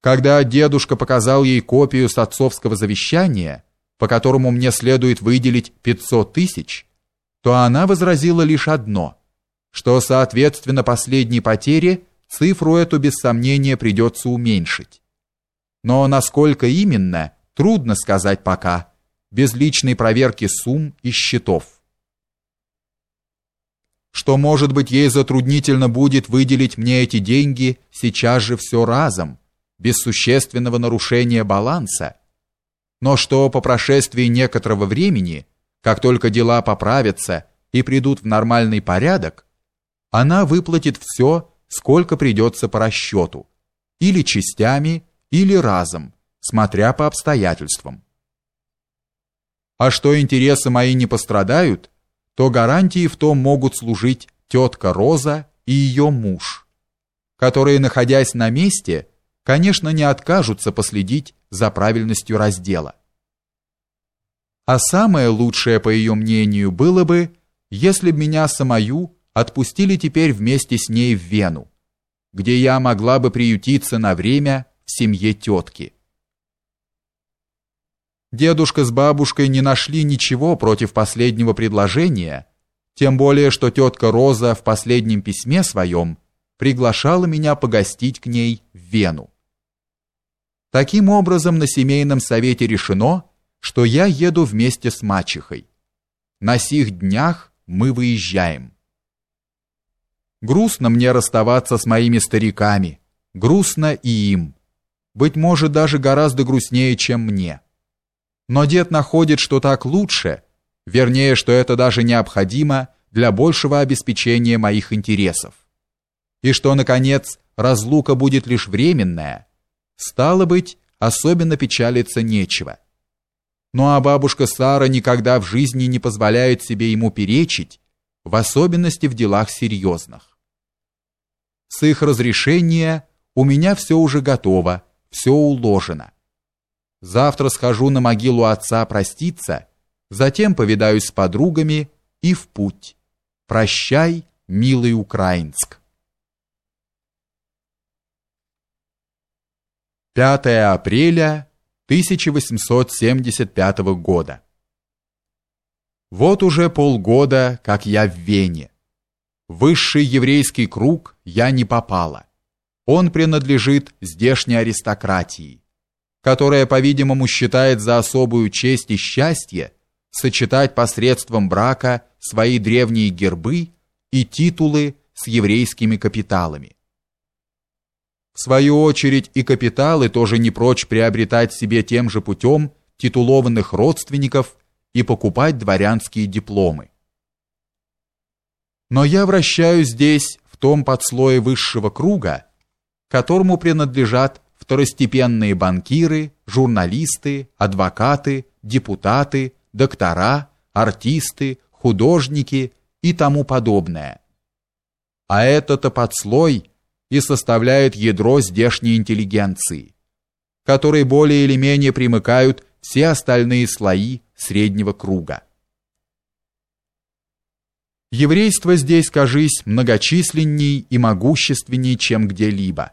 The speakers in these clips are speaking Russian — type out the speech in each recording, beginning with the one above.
Когда дедушка показал ей копию с отцовского завещания, по которому мне следует выделить 500 тысяч, то она возразила лишь одно, что, соответственно, последней потере цифру эту без сомнения придется уменьшить. Но насколько именно, трудно сказать пока, без личной проверки сумм и счетов. Что, может быть, ей затруднительно будет выделить мне эти деньги сейчас же все разом, без существенного нарушения баланса, но что по прошествии некоторого времени, как только дела поправятся и придут в нормальный порядок, она выплатит все, сколько придется по расчету, или частями, или разом, смотря по обстоятельствам. А что интересы мои не пострадают, то гарантии в том могут служить тетка Роза и ее муж, которые, находясь на месте, конечно, не откажутся последить за правильностью раздела. А самое лучшее, по ее мнению, было бы, если б меня самую отпустили теперь вместе с ней в Вену, где я могла бы приютиться на время в семье тетки. Дедушка с бабушкой не нашли ничего против последнего предложения, тем более что тетка Роза в последнем письме своем приглашала меня погостить к ней в Вену. Таким образом, на семейном совете решено, что я еду вместе с мачехой. На сих днях мы выезжаем. Грустно мне расставаться с моими стариками, грустно и им. Быть может, даже гораздо грустнее, чем мне. Но дед находит, что так лучше, вернее, что это даже необходимо для большего обеспечения моих интересов. И что, наконец, разлука будет лишь временная – Стало быть, особенно печалиться нечего. Ну а бабушка Сара никогда в жизни не позволяет себе ему перечить, в особенности в делах серьезных. С их разрешения у меня все уже готово, все уложено. Завтра схожу на могилу отца проститься, затем повидаюсь с подругами и в путь. Прощай, милый Украинск. 5 апреля 1875 года. Вот уже полгода, как я в Вене. В высший еврейский круг я не попала. Он принадлежит здешней аристократии, которая, по-видимому, считает за особую честь и счастье сочетать посредством брака свои древние гербы и титулы с еврейскими капиталами. В свою очередь и капиталы тоже не прочь приобретать себе тем же путем титулованных родственников и покупать дворянские дипломы. Но я вращаюсь здесь в том подслое высшего круга, которому принадлежат второстепенные банкиры, журналисты, адвокаты, депутаты, доктора, артисты, художники и тому подобное. А этот подслой – и составляют ядро здешней интеллигенции, которой более или менее примыкают все остальные слои среднего круга. Еврейство здесь, кажись, многочисленней и могущественней, чем где-либо.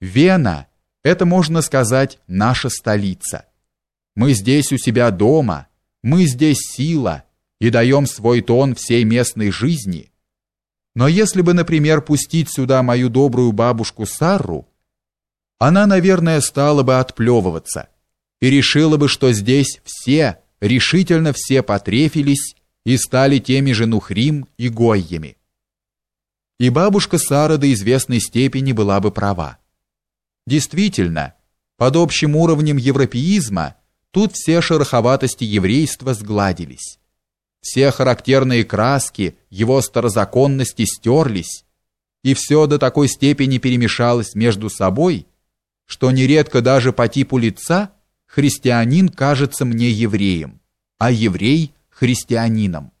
Вена – это, можно сказать, наша столица. Мы здесь у себя дома, мы здесь сила и даем свой тон всей местной жизни, но если бы, например, пустить сюда мою добрую бабушку Сарру, она, наверное, стала бы отплевываться и решила бы, что здесь все, решительно все потрефились и стали теми же Нухрим и Гойями. И бабушка Сара до известной степени была бы права. Действительно, под общим уровнем европеизма тут все шероховатости еврейства сгладились. Все характерные краски его старозаконности стерлись, и все до такой степени перемешалось между собой, что нередко даже по типу лица христианин кажется мне евреем, а еврей христианином.